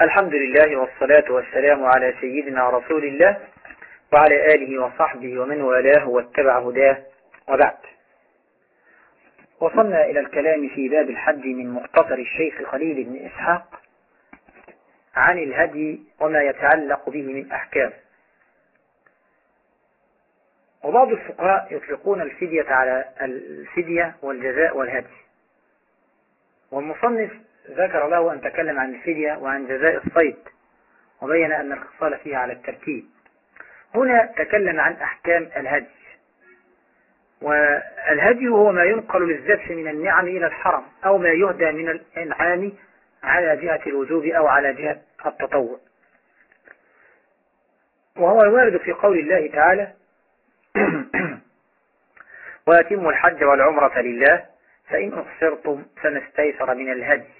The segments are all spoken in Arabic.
الحمد لله والصلاة والسلام على سيدنا رسول الله وعلى آله وصحبه ومن والاه واتبع هداه. وبعد. وصلنا إلى الكلام في باب الحج من مختصر الشيخ خليل بن إسحاق عن الهدي وما يتعلق به من أحكام. وبعض الفقهاء يطلقون الفدية على الفدية والجزاء والهدي. والمصنف ذكر له أن تكلم عن الفدية وعن جزاء الصيد وبين أن الخصال فيها على الترتيب هنا تكلم عن أحكام الهدي والهدي هو ما ينقل للذبح من النعم إلى الحرم أو ما يهدى من الإنعام على جهة الوجوب أو على جهة التطوع. وهو الوارد في قول الله تعالى وأتموا الحج والعمرة لله فإن أخسرتم فما استيسر من الهدي.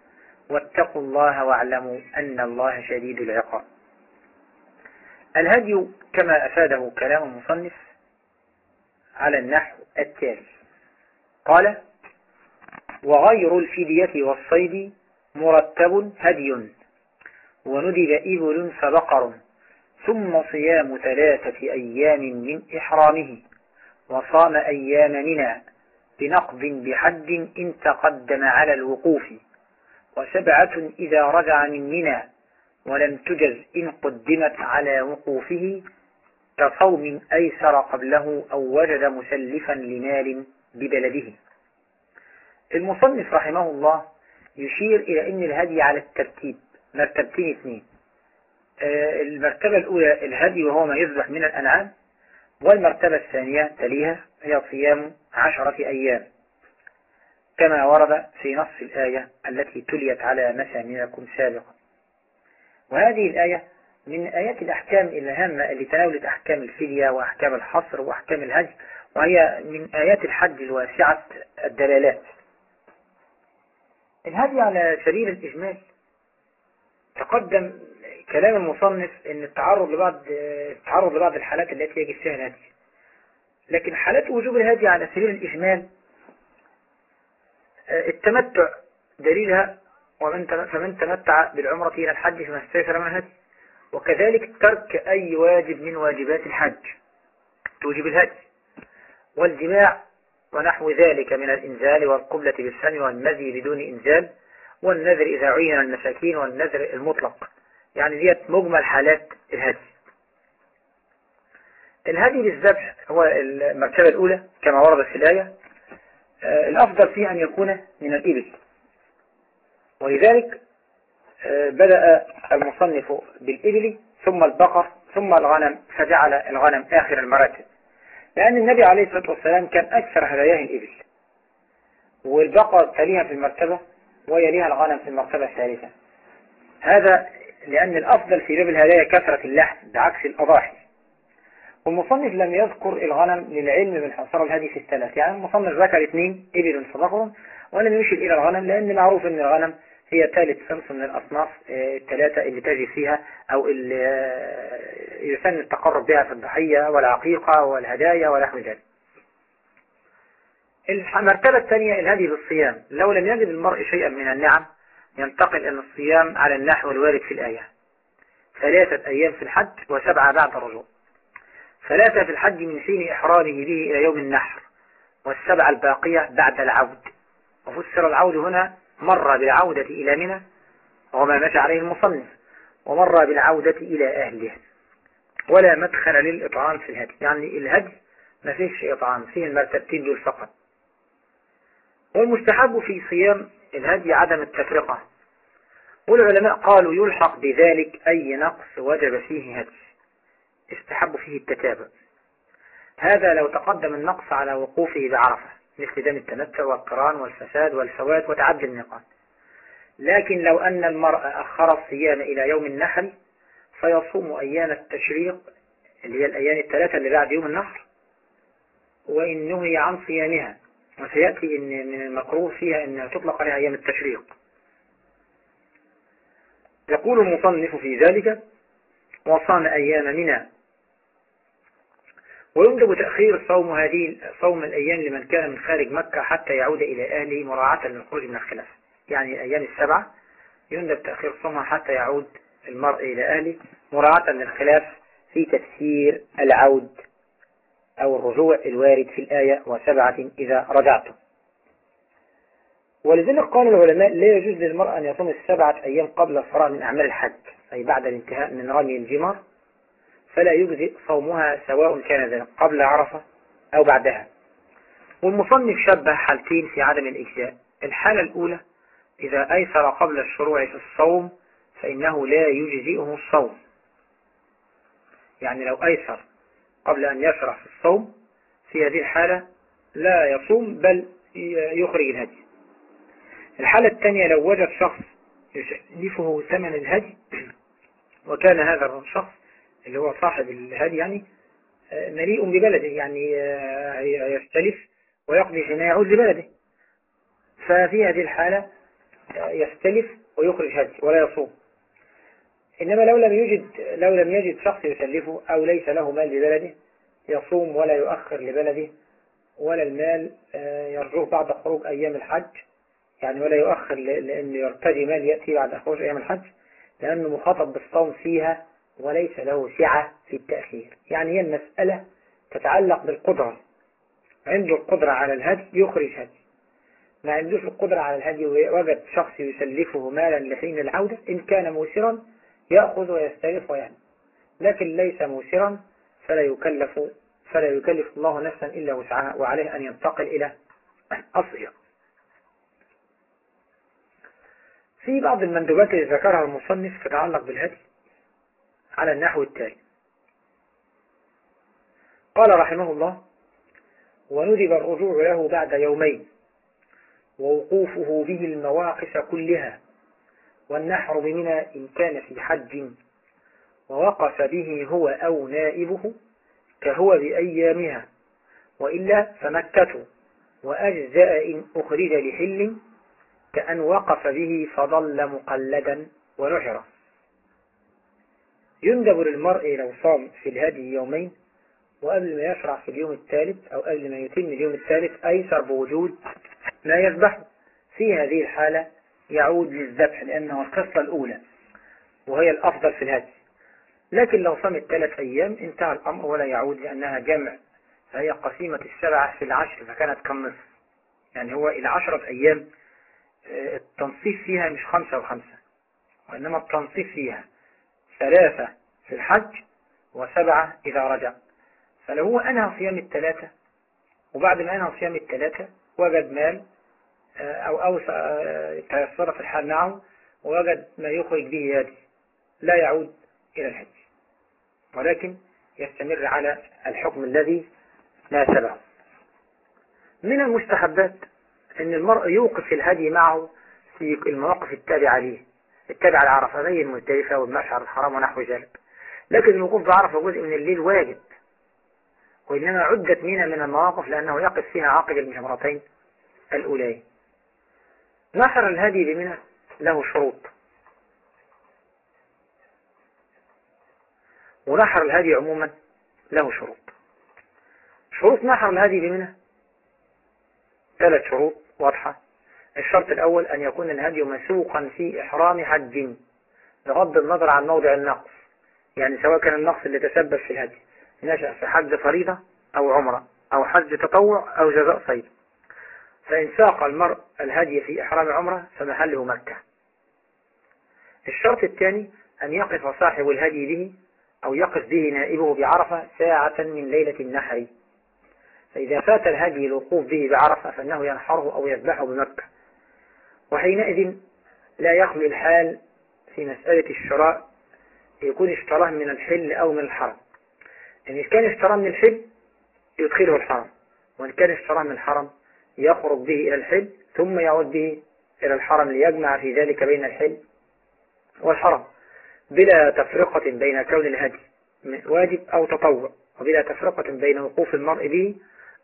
واتقوا الله واعلموا أن الله شديد العقاب. الهدي كما أفاده كلام المصنف على النحو التالي. قال وغير الفدية والصيد مرتب هدي وندب إبل فبقر ثم صيام ثلاثة أيام من إحرامه وصام أيام منى بنقض بحد إن تقدم على الوقوف. وسبعة إذا رجع من منى ولم تجز إن قدمت على وقوفه كصوم أيسر قبله أو وجد مسلفا لمال ببلده. المصنف رحمه الله يشير إلى أن الهدي على الترتيب مرتبتين اثنين. آه، المرتبة الأولى الهدي وهو ما يذبح من الأنعام والمرتبة الثانية تليها هي صيام عشرة أيام. كما ورد في نص الآية التي تليت على مسامعكم سابقا. وهذه الآية من آيات الأحكام الهامة اللي تناولت أحكام الفدية وأحكام الحصر وأحكام الهج وهي من آيات الحج الواسعة الدلالات. الهدي على سبيل الإجمال تقدم كلام المصنف إن التعرض لبعض التعرض لبعض الحالات التي يجب فيها الهدي. لكن حالات وجوب الهدي على سبيل الإجمال التمتع دليلها ومن فمن تمتع بالعمرة إلى الحج فما استيسر من الهدي وكذلك ترك أي واجب من واجبات الحج. توجب الهدي والجماع ونحو ذلك من الإنزال والقبلة بالسن والمذي بدون إنزال. والنذر إذا عين المساكين والنذر المطلق. يعني ديت مجمل حالات الهدي الهدي للذبح هو المرتبة الأولى كما وردت في الآية. الأفضل فيه أن يكون من الإبل. ولذلك آه، بدأ المصنف بالإبل ثم البقر ثم الغنم فجعل الغنم آخر المراتب. لأن النبي عليه الصلاة والسلام كان أكثر هداياه الإبل. والبقر تليها في المرتبة ويليها الغنم في المرتبة الثالثة. هذا لأن الأفضل في باب الهدايا كثرة اللحم بعكس الأضاحي. والمصنف لم يذكر الغنم للعلم بالحصر الهدي في الثلاث. يعني المصنف ذكر اثنين إبل صدقهم ولم يشر إلى الغنم لأن معروف أن الغنم هي ثالث صنف من الأصناف آه، الثلاثة اللي تجي فيها أو اللي آه، يسن التقرب بها في الضحية والعقيقة والهدايا ونحو ذلك. المرتبة الثانية الهدي بالصيام. لو لم يجد المرء شيئا من النعم ينتقل إلى الصيام على النحو الوارد في الآية. ثلاثة أيام في الحج وسبعة بعد الرجوع. ثلاثة في الحج من حين إحرامه به إلى يوم النحر والسبعة الباقية بعد العود. وفسر العود هنا مر بالعودة إلى منى وما مشى عليه المصنف ومر بالعودة إلى أهله. ولا مدخل للإطعام في الهدي. يعني الهدي ما فيش إطعام فيه المرتبتين دول فقط. والمستحب في صيام الهدي عدم التفرقة. والعلماء قالوا يلحق بذلك أي نقص وجب فيه هدي. استحب فيه التتابع. هذا لو تقدم النقص على وقوفه بعرفة مثل دم التمتع والقران والفساد والفوات وتعدي النقاط. لكن لو أن المرأة أخر الصيام إلى يوم النحر فيصوم أيام التشريق اللي هي الأيام الثلاثة اللي بعد يوم النحر وإن نهي عن صيامها. وسيأتي إن من المكروه فيها أنها تطلق عليها أيام التشريق. يقول المصنف في ذلك وصام أيام منى ويندب تأخير صوم هذه صوم الأيام لمن كان من خارج مكة حتى يعود إلى أهله مراعاة للخروج من الخلاف. يعني الأيام السبعة يندب تأخير صومها حتى يعود المرء إلى أهله مراعاة للخلاف في تفسير العود أو الرجوع الوارد في الآية وسبعة إذا رجعتم. ولذلك قال العلماء لا يجوز للمرأة أن يصوم السبعة أيام قبل الفراغ من أعمال الحج أي بعد الانتهاء من رمي الجمر فلا يجزئ صومها سواء كان ذلك قبل عرفة أو بعدها. والمصنف شبه حالتين في عدم الإجزاء. الحالة الأولى إذا أيسر قبل الشروع في الصوم فإنه لا يجزئه الصوم. يعني لو أيسر قبل أن يشرع في الصوم في هذه الحالة لا يصوم بل يخرج الهدي. الحالة الثانية لو وجد شخص يسلفه ثمن الهدي وكان هذا الشخص اللي هو صاحب الهدي يعني مليء ببلده يعني يستلف ويقضي حين يعود لبلده. ففي هذه الحالة يستلف ويخرج هدي ولا يصوم. إنما لو لم يجد لو لم يجد شخص يسلفه أو ليس له مال ببلده يصوم ولا يؤخر لبلده ولا المال يرجوه بعد خروج أيام الحج يعني ولا يؤخر لأنه يرتدي مال يأتي بعد خروج أيام الحج لأنه مخاطب بالصوم فيها وليس له سعة في التأخير. يعني هي المسألة تتعلق بالقدرة. عنده القدرة على الهدي يخرج هدي. ما عندوش القدرة على الهدي ووجد شخص يسلفه مالا لحين العودة إن كان موسرا يأخذ ويستلف ويعني لكن ليس موسرا فلا يكلف فلا يكلف الله نفسا إلا وسعها وعليه أن ينتقل إلى الصيام في بعض المندوبات اللي ذكرها المصنف تتعلق بالهدي. على النحو التالي. قال رحمه الله وندب الرجوع له بعد يومين ووقوفه به المواقف كلها والنحر بمنى إن كان في حج ووقف به هو أو نائبه كهو بأيامها وإلا فمكة وأجزاء إن أخرج لحل كأن وقف به فظل مقلدا ونحرا يندب للمرء لو صام في الهدي يومين وقبل ما يشرع في اليوم الثالث أو قبل ما يتم اليوم الثالث أيسر بوجود ما يذبحه في هذه الحالة يعود للذبح لأنه القصة الأولى وهي الأفضل في الهدي. لكن لو صمت ثلاث أيام انتهى الأمر ولا يعود لأنها جمع فهي قسيمة السبعة في العشر فكانت كالنصف. يعني هو إلى عشرة أيام التنصيف فيها مش خمسة وخمسة وإنما التنصيف فيها. ثلاثة في الحج وسبعة إذا رجع. فلو هو أنهى صيام الثلاثة وبعد ما أنهى صيام الثلاثة وجد مال أو أو تيسر في الحال معه ووجد ما يخرج به يدي لا يعود إلى الحج. ولكن يستمر على الحكم الذي ناسبه. من المستحبات أن المرء يوقف الهدي معه في المواقف التابعة ليه. التابعة لعرفة زي المزدلفة والمشعر الحرام ونحو ذلك. لكن الوقوف بعرفة جزء من الليل واجب وإنما عدت منا من المواقف لأنه يقف فيها عاقب الجمرتين الأولين. نحر الهدي بمنى له شروط. ونحر الهدي عموما له شروط. شروط نحر الهدي بمنى ثلاث شروط واضحة. الشرط الأول أن يكون الهدي مسوقا في إحرام حج. بغض النظر عن موضع النقص يعني سواء كان النقص اللي تسبب في الهدي نشأ في حج فريضة أو عمرة أو حج تطوع أو جزاء صيد. فإن ساق المرء الهدي في إحرام عمرة فمحله مكة. الشرط الثاني أن يقف صاحب الهدي به أو يقف به نائبه بعرفة ساعة من ليلة النحر. فإذا فات الهدي الوقوف به بعرفة فإنه ينحره أو يذبحه بمكة. وحينئذ لا يخلو الحال في مسألة الشراء يكون اشتراه من الحل أو من الحرم إن يعني كان اشتراه من الحل يدخله الحرم وإن كان اشتراه من الحرم يخرج به إلى الحل ثم يعود به إلى الحرم ليجمع في ذلك بين الحل والحرم بلا تفرقة بين كون الهدي واجب أو تطوع وبلا تفرقة بين وقوف المرء به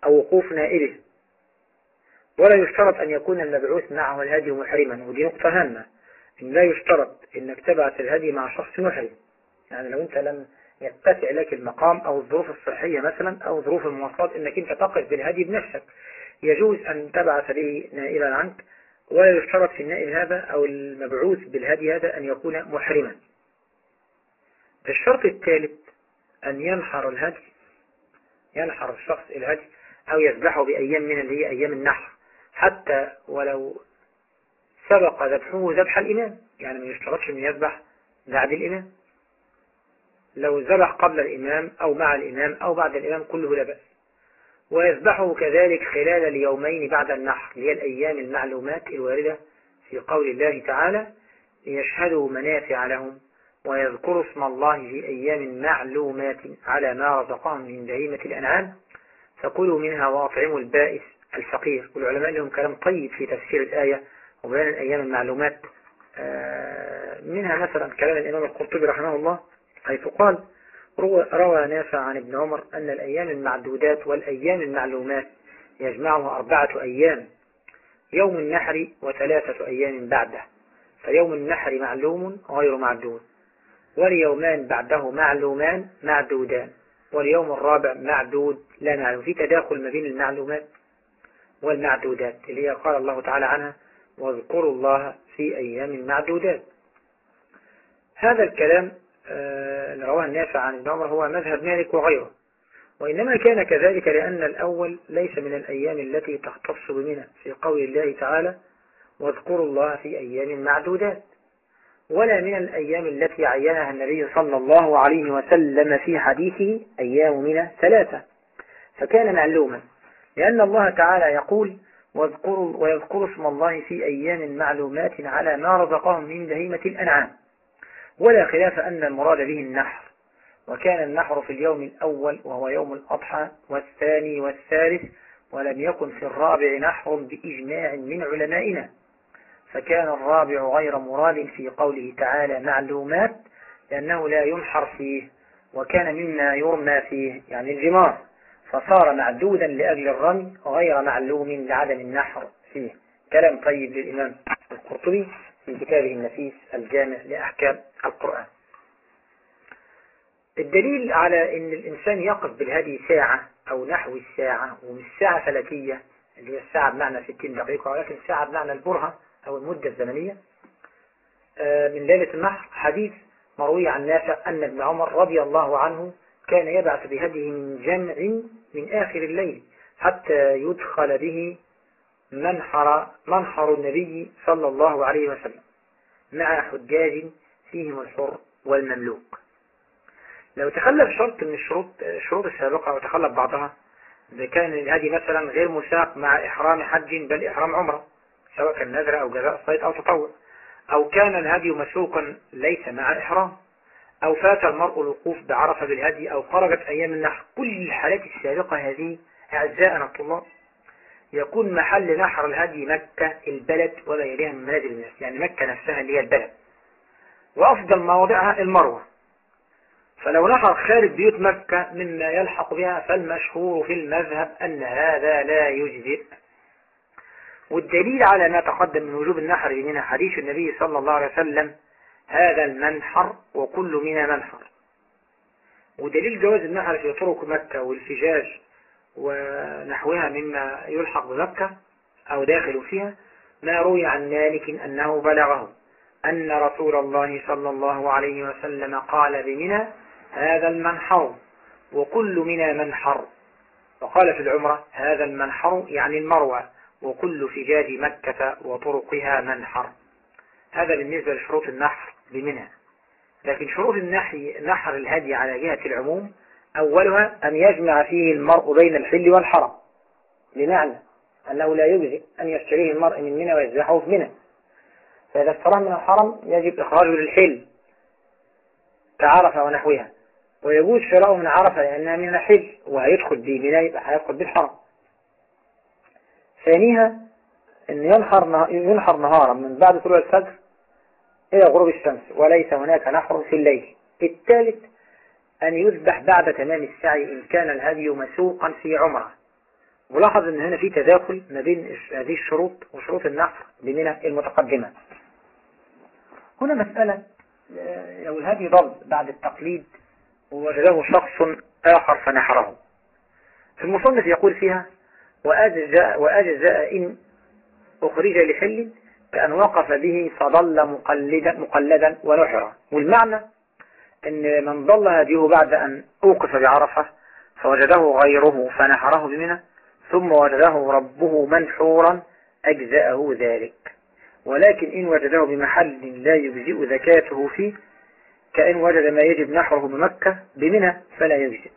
أو وقوف نائبه. ولا يشترط أن يكون المبعوث معه الهدي محرما ودي نقطة هامة إن لا يشترط إنك تبعث الهدي مع شخص محرم. يعني لو أنت لم يتسع لك المقام أو الظروف الصحية مثلا أو ظروف المواصلات إنك أنت تقف بالهدي بنفسك. يجوز أن تبعث به نائبا عنك ولا يشترط في النائب هذا أو المبعوث بالهدي هذا أن يكون محرما. الشرط الثالث أن ينحر الهدي ينحر الشخص الهدي أو يذبحه بأيام من اللي هي أيام النحر. حتى ولو سبق ذبحه ذبح الإمام. يعني ما يشترطش أن يذبح بعد الإمام. لو ذبح قبل الإمام أو مع الإمام أو بعد الإمام كله لا بأس. ويذبحه كذلك خلال اليومين بعد النحر هي الأيام المعلومات الواردة في قول الله تعالى ليشهدوا منافع لهم ويذكروا اسم الله في أيام معلومات على ما رزقهم من بهيمة الأنعام. فكلوا منها وأطعموا البائس الفقير والعلماء لهم كلام طيب في تفسير الآية وبيان الأيام المعلومات. آه، منها مثلا كلام الإمام القرطبي رحمه الله حيث قال روى نافع عن ابن عمر أن الأيام المعدودات والأيام المعلومات يجمعها أربعة أيام يوم النحر وثلاثة أيام بعده فيوم النحر معلوم غير معدود واليومان بعده معلومان معدودان واليوم الرابع معدود لا معلوم. في تداخل ما بين المعلومات. والمعدودات اللي هي قال الله تعالى عنها واذكروا الله في أيام معدودات هذا الكلام آه، رواه النافع عن ابن عمر هو مذهب مالك وغيره. وإنما كان كذلك لأن الأول ليس من الأيام التي تختص بمنى في قول الله تعالى واذكروا الله في أيام معدودات ولا من الأيام التي عينها النبي صلى الله عليه وسلم في حديثه أيام منى ثلاثة فكان معلوما لأن الله تعالى يقول واذكروا ويذكروا اسم الله في أيام معلومات على ما رزقهم من بهيمة الأنعام. ولا خلاف أن المراد به النحر. وكان النحر في اليوم الأول وهو يوم الأضحى والثاني والثالث ولم يكن في الرابع نحر بإجماع من علمائنا. فكان الرابع غير مراد في قوله تعالى معلومات لأنه لا ينحر فيه وكان مما يرمى فيه يعني الجمار. فصار معدودا لأجل الرمي غير معلوم لعدم النحر. فيه كلام طيب للإمام القرطبي في كتابه النفيس الجامع لأحكام القرآن. الدليل على أن الإنسان يقف بالهدي ساعة أو نحو الساعة ومش ساعة فلكية اللي هي الساعة بمعنى 60 دقيقة ولكن ساعة بمعنى البرهة أو المدة الزمنية. آه، من ليلة النحر حديث مروي عن نافع أن ابن عمر رضي الله عنه كان يبعث بهديه من جمع من آخر الليل حتى يدخل به منحر, منحر النبي صلى الله عليه وسلم مع حجاج فيهم الحر والمملوك. لو تخلف شرط من الشروط الشروط السابقة وتخلف بعضها إذا كان الهدي مثلا غير مساق مع إحرام حج بل إحرام عمرة سواء كان نذر أو جزاء صيد أو تطوع أو كان الهدي مسوقا ليس مع إحرام أو فات المرء الوقوف بعرفة بالهدي أو خرجت أيام النحر. كل الحالات السابقة هذه أعزائنا الطلاب يكون محل نحر الهدي مكة البلد وما يليها من منازل الناس يعني مكة نفسها اللي هي البلد. وأفضل مواضعها المروة. فلو نحر خارج بيوت مكة مما يلحق بها فالمشهور في المذهب أن هذا لا يجزئ. والدليل على ما تقدم من وجوب النحر من حديث النبي صلى الله عليه وسلم هذا المنحر وكل من منحر. ودليل جواز النحر في طرق مكة والفجاج ونحوها مما يلحق بمكة أو داخل فيها ما روي عن مالك أنه بلغه أن رسول الله صلى الله عليه وسلم قال بمنى هذا المنحر وكل منى منحر. وقال في العمرة هذا المنحر يعني المروى وكل فجاج مكة وطرقها منحر. هذا بالنسبة لشروط النحر. بمنى لكن شروط النحي نحر الهدي على جهة العموم أولها أن يجمع فيه المرء بين الحل والحرم. بمعنى أنه لا يجزئ أن يشتريه المرء من منى ويذبحه في منى. فإذا اشتراه من الحرم يجب إخراجه للحل كعرفة ونحوها. ويجوز شراؤه من عرفة لأنها من الحل وهيدخل بمنى يبقى هيدخل بالحرم. ثانيها إن ينحر, ينحر نهارا من بعد طلوع الفجر إلى غروب الشمس وليس هناك نحر في الليل. الثالث أن يذبح بعد تمام السعي إن كان الهدي مسوقا في عمرة. ملاحظ إن هنا في تداخل ما بين هذه الشروط وشروط النحر بمنى المتقدمة. هنا مسألة لو الهدي ضل بعد التقليد ووجده شخص آخر فنحره. المصنف يقول فيها وأجزاء, وأجزاء إن أخرج لحل كأن وقف به فضل مقلدا, مقلدا ونحرا. والمعنى أن من ضل هديه بعد أن أوقف بعرفة فوجده غيره فنحره بمنى ثم وجده ربه منحورا أجزأه ذلك. ولكن إن وجده بمحل لا يجزئ زكاته فيه كأن وجد ما يجب نحره بمكة بمنى فلا يجزئ.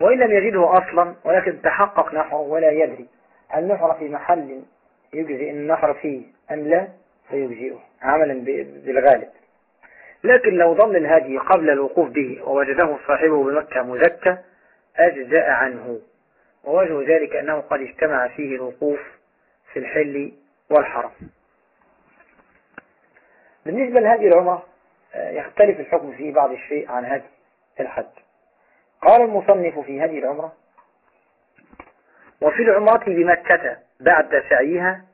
وإن لم يجده أصلا ولكن تحقق نحره ولا يدري النحر في محل يجزئ النحر فيه أم لا فيجزئه عملا بالغالب. لكن لو ضل الهدي قبل الوقوف به ووجده صاحبه بمكة مزكى أجزاء عنه. ووجه ذلك أنه قد اجتمع فيه الوقوف في الحل والحرم. بالنسبة لهذه العمرة آه، يختلف الحكم فيه بعض الشيء عن هذه الحج قال المصنف في هذه العمرة وفي العمرة بمكة بعد سعيها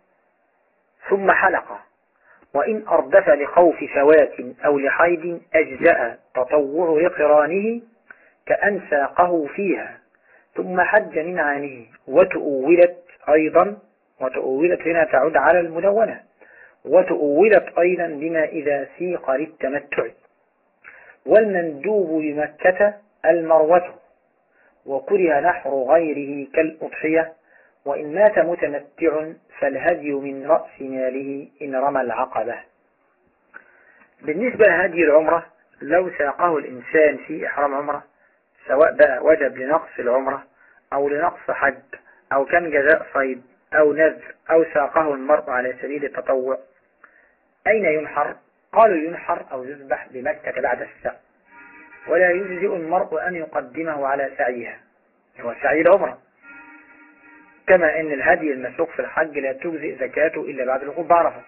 ثم حلقة. وإن أردف لخوف فوات أو لحيد أجزأ تطوع لقرانه كأن ساقه فيها. ثم حج من عانه وتؤولت أيضا وتؤولت هنا تعود على المدونة وتؤولت أيضا بما إذا سيق للتمتع. والمندوب بمكة المروة. وكره نحر غيره كالأضحية. وإن مات متمتع فالهدي من رأس ماله إن رمى العقبة. بالنسبة لهدي العمرة لو ساقه الإنسان في إحرام عمرة سواء بقى وجب لنقص العمرة أو لنقص حج أو كان جزاء صيد أو نذر أو ساقه المرء على سبيل التطوع أين ينحر؟ قالوا ينحر أو يذبح بمكة بعد السعي ولا يجزئ المرء أن يقدمه على سعيها هو سعي العمرة. كما أن الهدي المسوق في الحج لا تجزئ زكاته إلا بعد الوقوف بعرفة.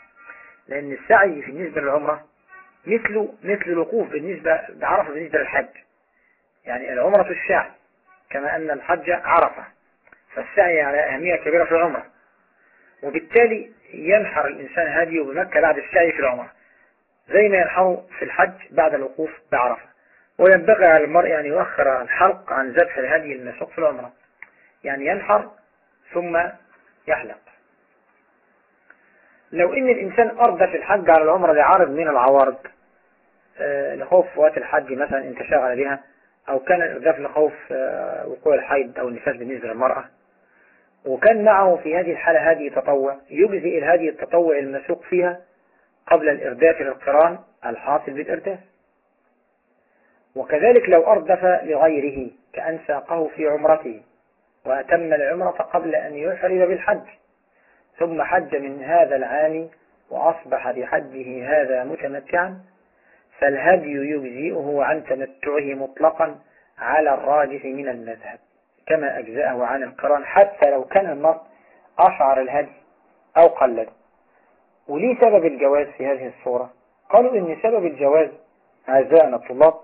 لأن السعي بالنسبة للعمرة مثل مثل الوقوف بالنسبة بعرفة بالنسبة للحج. يعني العمرة السعي كما أن الحج عرفة. فالسعي على أهمية كبيرة في العمرة. وبالتالي ينحر الإنسان هديه بمكة بعد السعي في العمرة. زي ما ينحر في الحج بعد الوقوف بعرفة. وينبغي على المرء أن يؤخر الحلق عن ذبح الهدي المسوق في العمرة. يعني ينحر ثم يحلق. لو إن الإنسان اردف الحج على العمرة لعارض من العوارض آه، لخوف فوات الحج مثلا ان تشاغل بها أو كان الارداف لخوف آه، وقوع الحيض أو النفاس بالنسبة للمرأة وكان معه في هذه الحالة هذه تطوع يجزئ الهدي التطوع المسوق فيها قبل الإرداف للقران الحاصل بالإرداف وكذلك لو أردف لغيره كأن ساقه في عمرته. وأتم العمرة قبل أن يحرم بالحج. ثم حج من هذا العام وأصبح بحجه هذا متمتعا فالهدي يجزئه عن تمتعه مطلقا على الراجح من المذهب كما أجزأه عن القرآن حتى لو كان المرء أشعر الهدي أو قلد وليه سبب الجواز في هذه الصورة؟ قالوا إن سبب الجواز أعزائنا الطلاب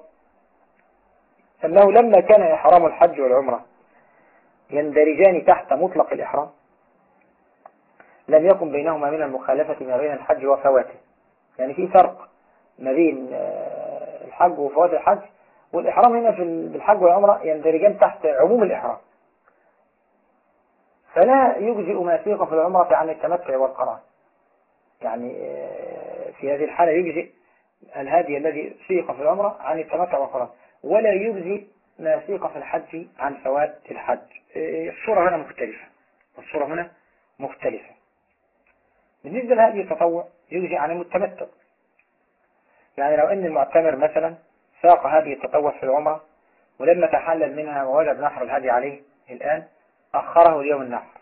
أنه لما كان إحرام الحج والعمرة يندرجان تحت مطلق الإحرام لم يكن بينهما من المخالفة ما بين الحج وفواته. يعني في فرق ما بين آه، الحج وفوات الحج والإحرام هنا في الحج والعمرة يندرجان تحت عموم الإحرام. فلا يجزئ ما سيق في العمرة عن التمتع والقران. يعني آه، في هذه الحالة يجزئ الهادي الذي سيق في العمرة عن التمتع والقران. ولا يجزئ ما سيق في الحج عن فوات الحج. آه، الصورة هنا مختلفة. الصورة هنا مختلفة. بالنسبة لهذه التطوع يجزئ عن المتمتع. يعني لو أن المعتمر مثلا ساق هذه التطوع في العمرة ولما تحلل منها ووجد نحر الهدي عليه الآن أخره اليوم النحر.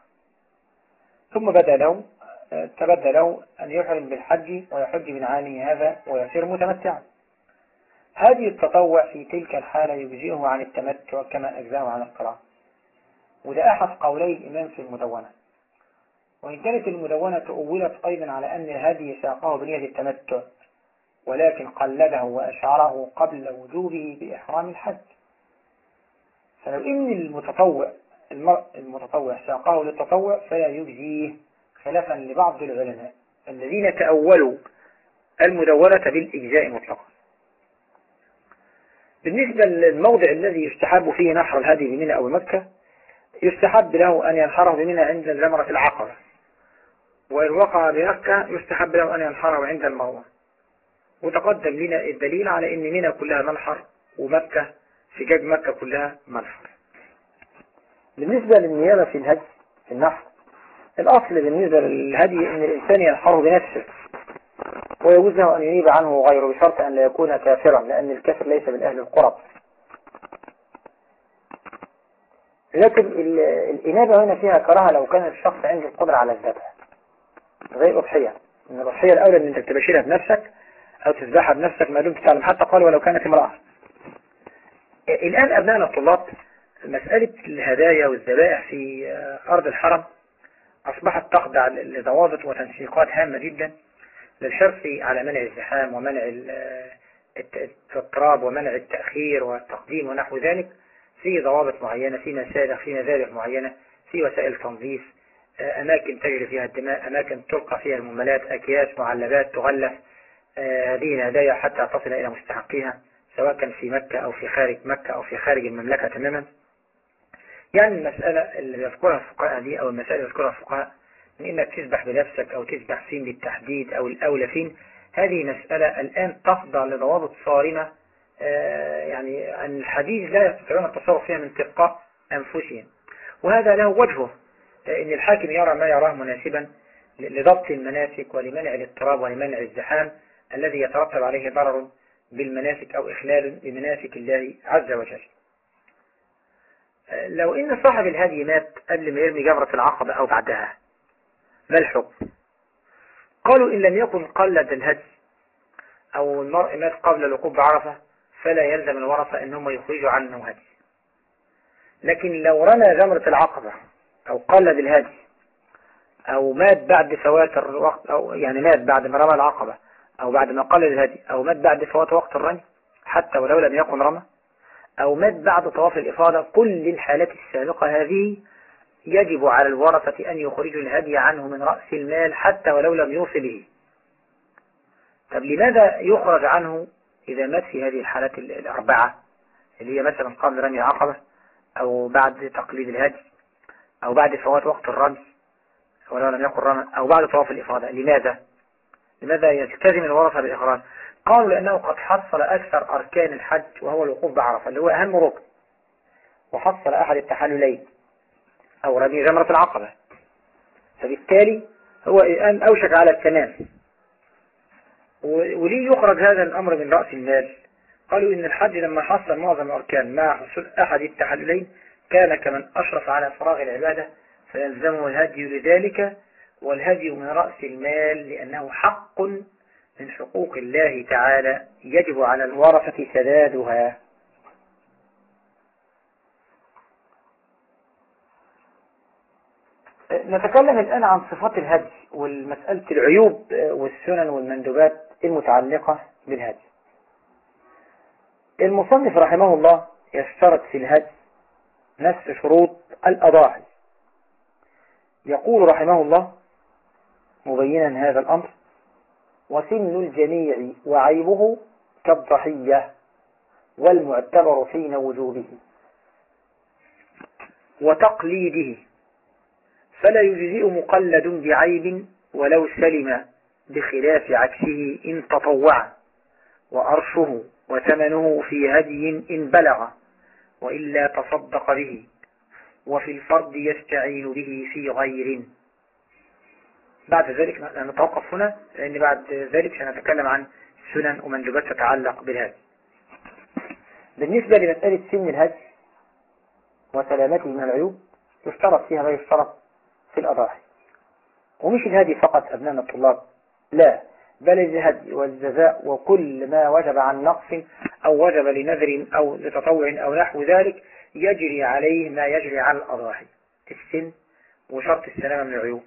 ثم بدأ له تبدى له أن يحرم بالحج ويحج من عامه هذا ويصير متمتعا. هذه التطوع في تلك الحالة يجزئه عن التمتع كما أجزاه عن القراءة. وده أحد قولي الإمام في المدونة. وإن كانت المدونة أولت أيضا على أن الهدي ساقه بنية التمتع ولكن قلده وأشعره قبل وجوبه بإحرام الحج فلو إن المتطوع المتطوع ساقه للتطوع فلا يجزيه خلافا لبعض العلماء الذين تأولوا المدونة بالإجزاء مطلقا. بالنسبة للموضع الذي يستحب فيه نحر الهدي بمنى أو مكة يستحب له أن ينحره بمنى عند جمرة العقبة. وإن وقع بمكة يستحب له أن ينحره عند المروة. وتقدم لنا الدليل على أن منى كلها منحر ومكة سجاج مكة كلها منحر. بالنسبة للنيابة في الهدي في النحر الأصل بالنسبة للهدي أن الإنسان ينحره بنفسه. ويجوز له أن ينيب عنه غيره بشرط أن لا يكون كافرا لأن الكافر ليس من أهل القرب. لكن الإنابة هنا فيها كراهة لو كان الشخص عنده القدرة على الذبح. زي الأضحية إن الأضحية الأولى أن أنت تبشرها بنفسك أو تذبحها بنفسك ما دمت تعلم. حتى قال ولو كانت امرأة. الآن أبنائنا الطلاب مسألة الهدايا والذبائح في أرض الحرم أصبحت تخضع لضوابط وتنسيقات هامة جدا. للحرص على منع الزحام ومنع الاضطراب ومنع التأخير والتقديم ونحو ذلك في ضوابط معينة في مسالخ في مذابح معينة في وسائل تنظيف أماكن تجري فيها الدماء أماكن تلقى فيها المملات أكياس معلبات تغلف هذه الهدايا حتى تصل إلى مستحقيها سواء كان في مكة أو في خارج مكة أو في خارج المملكة تماما. يعني المسألة اللي يذكرها الفقهاء دي أو المسائل اللي يذكرها الفقهاء إنك تسبح بنفسك أو تسبح فين بالتحديد أو الأولى فين هذه مسألة الآن تخضع لضوابط صارمة يعني أن الحديث لا يستطيعون التصرف فيها من تلقاء أنفسهم. وهذا له وجهه إن الحاكم يرى ما يراه مناسبا لضبط المناسك ولمنع الاضطراب ولمنع الزحام الذي يترتب عليه ضرر بالمناسك أو إخلال بمناسك الله عز وجل. لو إن صاحب الهدي مات قبل ما يرمي جمرة العقبة أو بعدها ما الحكم؟ قالوا إن لم يكن قلد الهدي أو المرء مات قبل الوقوف بعرفة فلا يلزم الورثة إنهم يخرجوا عنه هدي. لكن لو رمى جمرة العقبة أو قلد الهدي أو مات بعد فوات الوقت أو يعني مات بعد ما رمى العقبة أو بعد ما قلد الهدي أو مات بعد فوات وقت الرمي حتى ولو لم يكن رمى أو مات بعد طواف الإفاضة كل الحالات السابقة هذه يجب على الورثة أن يخرجوا الهدي عنه من رأس المال حتى ولو لم يوصي به. طب لماذا يخرج عنه إذا مات في هذه الحالات الأربعة؟ اللي هي مثلا قبل رمي العقبة أو بعد تقليد الهدي أو بعد فوات وقت الرمي ولو لم يكن رمى أو بعد طواف الإفاضة. لماذا؟ لماذا يلتزم الورثة بالإخراج؟ قالوا لأنه قد حصل أكثر أركان الحج وهو الوقوف بعرفة اللي هو أهم ركن وحصل أحد التحللين. أو رمي جمرة العقبة. فبالتالي هو الآن أوشك على التمام. وليه يخرج هذا الأمر من رأس المال. قالوا إن الحج لما حصل معظم الأركان مع حصول أحد التحللين كان كمن أشرف على فراغ العبادة فيلزمه الهدي لذلك والهدي من رأس المال لأنه حق من حقوق الله تعالى يجب على الورثة سدادها. نتكلم الآن عن صفات الهدي والمسألة العيوب والسنن والمندوبات المتعلقة بالهدي. المصنف رحمه الله يشترط في الهدي نفس شروط الأضاحي. يقول رحمه الله مبينا هذا الأمر وسن الجميع وعيبه كالضحية والمعتبر حين وجوبه وتقليده فلا يجزئ مقلد بعيب ولو سلم بخلاف عكسه إن تطوع. وأرشه وثمنه في هدي إن بلغ وإلا تصدق به. وفي الفرد يستعين به في غير. بعد ذلك نتوقف هنا لأن بعد ذلك سنتكلم عن سنن ومندوبات تتعلق بالهدي. بالنسبة لمسألة سن الهدي وسلامته من العيوب يشترط فيها ما يشترط في الأضاحي. ومش الهدي فقط أبناء الطلاب لا بل الهدي والجزاء وكل ما وجب عن نقص أو وجب لنذر أو لتطوع أو نحو ذلك يجري عليه ما يجري على الأضاحي. السن وشرط السلامة من العيوب.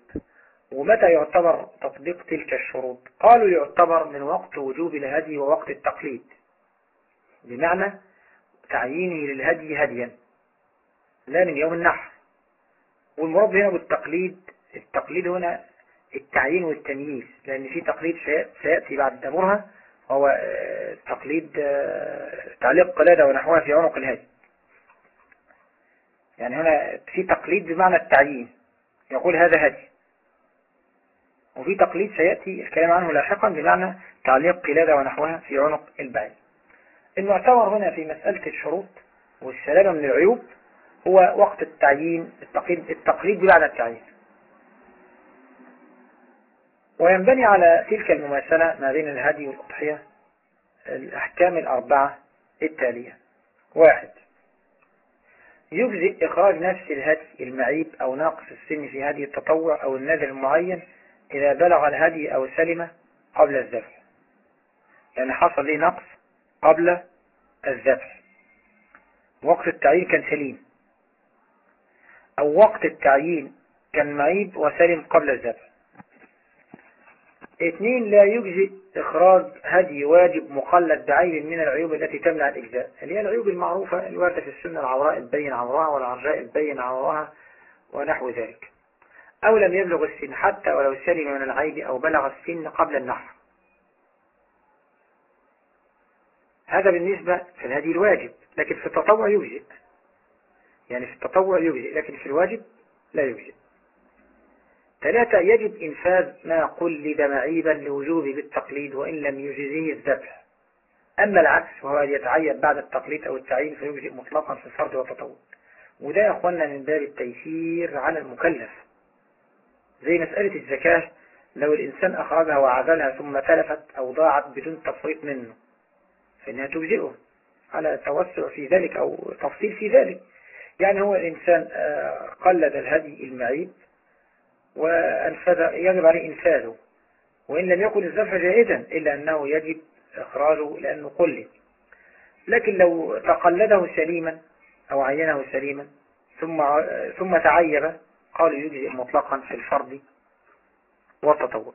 ومتى يعتبر تطبيق تلك الشروط؟ قالوا يعتبر من وقت وجوب الهدي ووقت التقليد. بمعنى تعيينه للهدي هديا لا من يوم النحر. والمراد هنا بالتقليد التقليد هنا التعيين والتمييز لأن في تقليد سيأتي بعد دمرها هو آه، تقليد آه، تعليق قلادة ونحوها في عنق الهدي يعني هنا في تقليد بمعنى التعيين يقول هذا هدي. وفي تقليد سيأتي الكلام عنه لاحقا بمعنى تعليق قلادة ونحوها في عنق البعير. المعتبر هنا في مسألة الشروط والسلامة من العيوب هو وقت التعيين التقليد, التقليد بمعنى التعيين. وينبني على تلك المماثلة ما بين الهدي والأضحية الأحكام الأربعة التالية. واحد يجزئ إخراج نفس الهدي المعيب أو ناقص السن في هدي التطوع أو النذر المعين إذا بلغ الهدي أو سلم قبل الذبح. يعني حصل لي نقص قبل الذبح. وقت التعيين كان سليم. أو وقت التعيين كان معيب وسلم قبل الذبح اثنين لا يجزئ إخراج هدي واجب مقلد بعيب من العيوب التي تمنع الإجزاء. اللي هي العيوب المعروفة الواردة في السنة العوراء البين عورها والعرجاء البين عورها ونحو ذلك. أو لم يبلغ السن حتى ولو سلم من العيب أو بلغ السن قبل النحر هذا بالنسبة في الهدي الواجب لكن في التطوع يجزئ. يعني في التطوع يجزئ لكن في الواجب لا يجزئ. ثلاثة يجب إنفاذ ما قلد معيبا لوجوب بالتقليد وإن لم يجزيه الذبح. أما العكس وهو يتعين بعد التقليد أو التعيين فيجزئ مطلقا في الفرد والتطوع. وده يا أخوانا من باب التيسير على المكلف. زي مسألة الزكاة لو الإنسان أخرجها وعدلها ثم تلفت أو ضاعت بدون تفريط منه فإنها تجزئه على توسع في ذلك أو تفصيل في ذلك. يعني هو الإنسان آه، قلد الهدي المعيب وأنفذ يجب عليه إنفاذه وإن لم يكن الذبح جائزا إلا أنه يجب إخراجه لأنه قلد لكن لو تقلده سليما أو عينه سليما ثم ثم تعيب قالوا يجزئ مطلقا في الفرض والتطوع.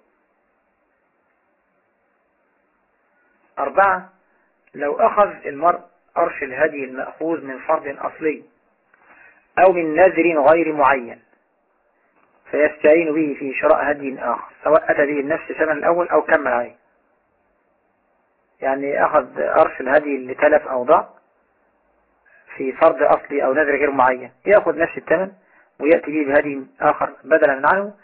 أربعة لو أخذ المرء أرش الهدي المأخوذ من فرض أصلي أو من نذر غير معين. فيستعين به في شراء هدي آخر سواء أتى به النفس ثمن الأول أو كمل عليه. يعني أخذ أرش الهدي اللي تلف أو ضاع في فرض أصلي أو نذر غير معين. يأخذ نفس الثمن ويأتي به بهدي آخر بدلا عنه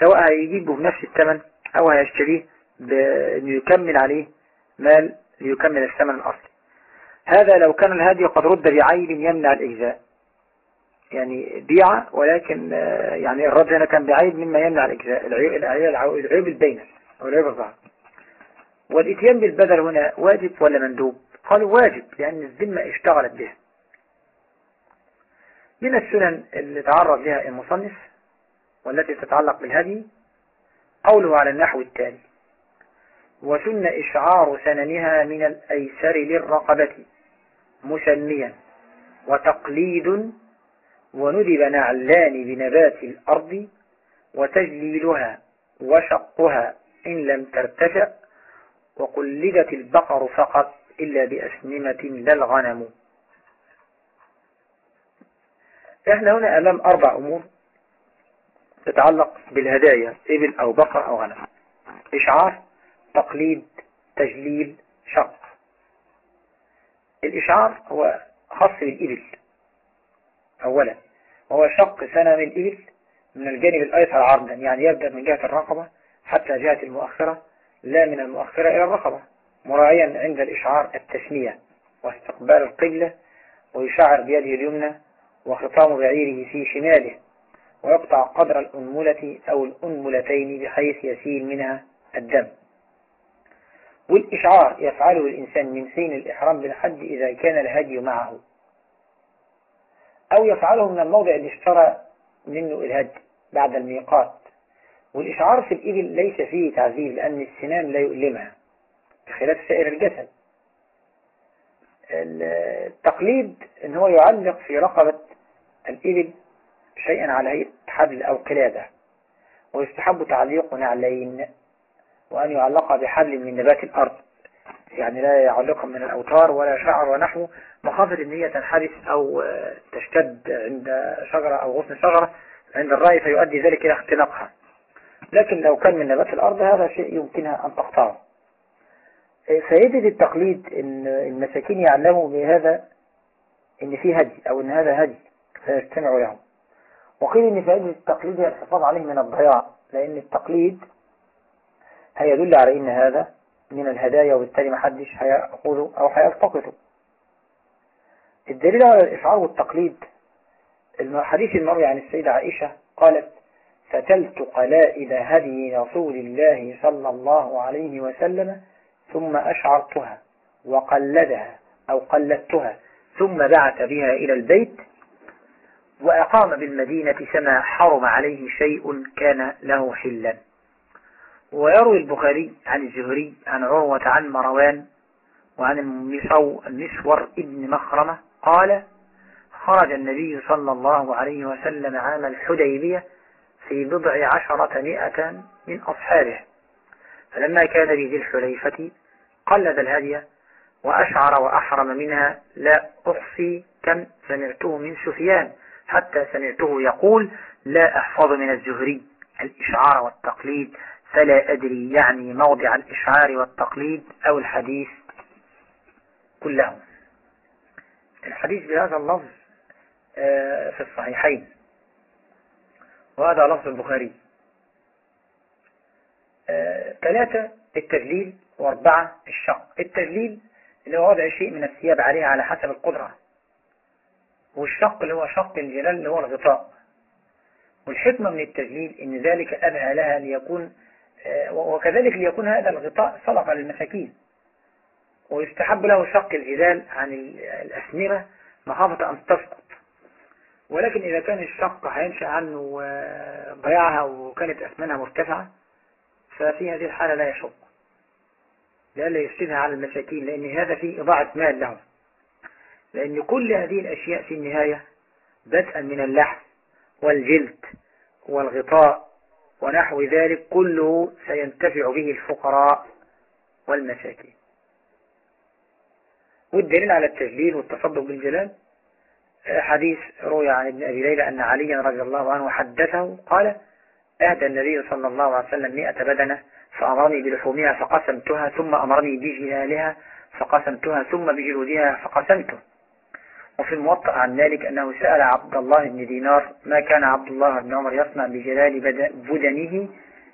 سواء هيجيبه بنفس الثمن أو هيشتريه بأنه يكمل عليه مال ليكمل الثمن الأصلي. هذا لو كان الهدي قد رد بعيب يمنع الإجزاء. يعني بيع ولكن آه، يعني الرد هنا كان بعيب مما يمنع الإجزاء العيوب, العيوب البينة أو العيوب الظاهر والإتيان بالبدل هنا واجب ولا مندوب؟ قالوا واجب لأن الذمة اشتغلت بها. من السنن اللي تعرض لها المصنف والتي تتعلق بالهدي قوله على النحو التالي وسن إشعار سننها من الأيسر للرقبة مسميا وتقليد وندب نعلان بنبات الأرض وتجليلها وشقها إن لم ترتفع وقلدت البقر فقط إلا بأسنمة لا الغنم. إحنا هنا أمام أربع أمور تتعلق بالهدايا إبل أو بقر أو غنم. إشعار تقليد تجليل شق. الإشعار هو خاص بالإبل أولا. وهو شق سنة من الإبل من الجانب الأيسر عرضا يعني يبدأ من جهة الرقبة حتى جهة المؤخرة لا من المؤخرة إلى الرقبة مراعيا عند الإشعار التسمية واستقبال القبلة ويشعر بيده اليمنى وخطام بعيره في شماله ويقطع قدر الأنملة أو الأنملتين بحيث يسيل منها الدم. والإشعار يفعله الإنسان من سين الإحرام بالحج إذا كان الهدي معه. أو يفعله من الموضع اللي اشترى منه الهدي بعد الميقات. والإشعار في الإبل ليس فيه تعذيب لأن السنان لا يؤلمها بخلاف سائر الجسد. التقليد إن هو يعلق في رقبة الإبل شيئا على هيئة حبل أو قلادة ويستحب تعليق نعلين وأن يعلق بحبل من نبات الأرض. يعني لا يعلقها من الأوتار ولا شعر ونحو مخافة إن هي تنحبس أو تشتد عند شجرة أو غصن شجرة عند الرأي فيؤدي ذلك إلى اختناقها. لكن لو كان من نبات الأرض هذا شيء يمكنها أن تقطعه فائدة التقليد إن المساكين يعلموا بهذا إن في هدي أو إن هذا هدي فيجتمعوا له. وقيل إن فائدة التقليد هي الحفاظ عليه من الضياع لأن التقليد هيدل على إن هذا من الهدايا وبالتالي ما حدش هيأخذه أو هيلتقطه. الدليل على الإشعار والتقليد الحديث المروي عن السيدة عائشة قالت فتلت قلائد هدي رسول الله صلى الله عليه وسلم ثم أشعرتها وقلدها أو قلدتها ثم بعث بها إلى البيت وأقام بالمدينة سما حرم عليه شيء كان له حلا. ويروي البخاري عن الزهري عن عروة عن مروان وعن المسور ابن مخرمة قال خرج النبي صلى الله عليه وسلم عام الحديبية في بضع عشرة مئة من أصحابه. فلما كان بذي الحليفة قلد الهدي وأشعر وأحرم منها لا أحصي كم سمعته من سفيان حتى سمعته يقول لا أحفظ من الزهري. الإشعار والتقليد فلا أدري يعني موضع الإشعار والتقليد أو الحديث كلهم. الحديث بهذا اللفظ آه، في الصحيحين. وهذا لفظ البخاري. آه، ثلاثة التدليل وأربعة الشق التدليل اللي هو وضع شيء من الثياب عليها على حسب القدرة. والشق اللي هو شق الجلال اللي هو الغطاء. والحكمة من التدليل إن ذلك أبهى لها ليكون وكذلك ليكون هذا الغطاء صلقة للمساكين. ويستحب له شق الجدال عن الأسمرة مخافة أن تسقط. ولكن إذا كان الشق هينشأ عنه آه، ضياعها وكانت أثمانها مرتفعة ففي هذه الحالة لا يشق. لألا يفسدها على المساكين لأن هذا فيه إضاعة مال لهم. لأن كل هذه الأشياء في النهاية بدءا من اللحم والجلد والغطاء ونحو ذلك كله سينتفع به الفقراء والمساكين. والدليل على التجليل والتصدق بالجلال حديث روي عن ابن أبي ليلى أن عليا رضي الله عنه حدثه قال أهدى النبي صلى الله عليه وسلم مئة بدنة فأمرني بلحومها فقسمتها ثم أمرني بجلالها فقسمتها ثم بجلودها فقسمته وفي الموطأ عن ذلك أنه سأل عبد الله بن دينار ما كان عبد الله بن عمر يصنع بجلال بدنه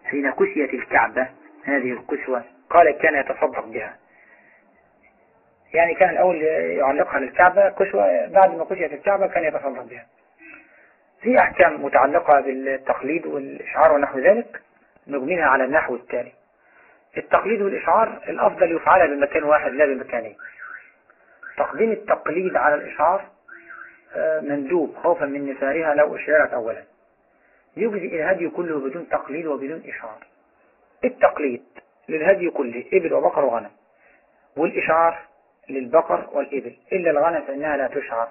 حين كسيت الكعبة. هذه الكسوة. قال كان يتصدق بها. يعني كان الأول يعلقها للكعبة كسوة بعد ما كسيت الكعبة كان يتصدق بها. في أحكام متعلقة بالتقليد والإشعار ونحو ذلك نجملها على النحو التالي. التقليد والإشعار الأفضل يفعلها بمكان واحد لا بمكانين. تقديم التقليد على الإشعار آه، مندوب خوفا من نسائها لو أشعرت أولا. يجزي الهدي كله بدون تقليد وبدون إشعار التقليد للهدي كله إبل وبقر وغنم. والإشعار للبقر والإبل. إلا الغنم فإنها لا تشعر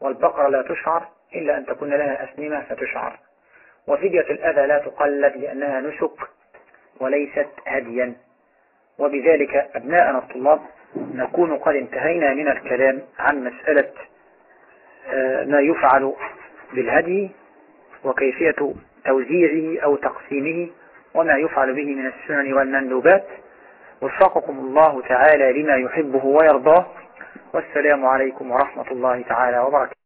والبقر لا تشعر إلا أن تكون لها أسنمة فتشعر. وفدية الأذى لا تقلد لأنها نسك وليست هديا وبذلك أبناءنا الطلاب نكون قد انتهينا من الكلام عن مسألة آه، ما يفعل بالهدي وكيفية توزيعه أو تقسيمه وما يفعل به من السنن والمندوبات. وفقكم الله تعالى لما يحبه ويرضاه. والسلام عليكم ورحمة الله تعالى وبركاته.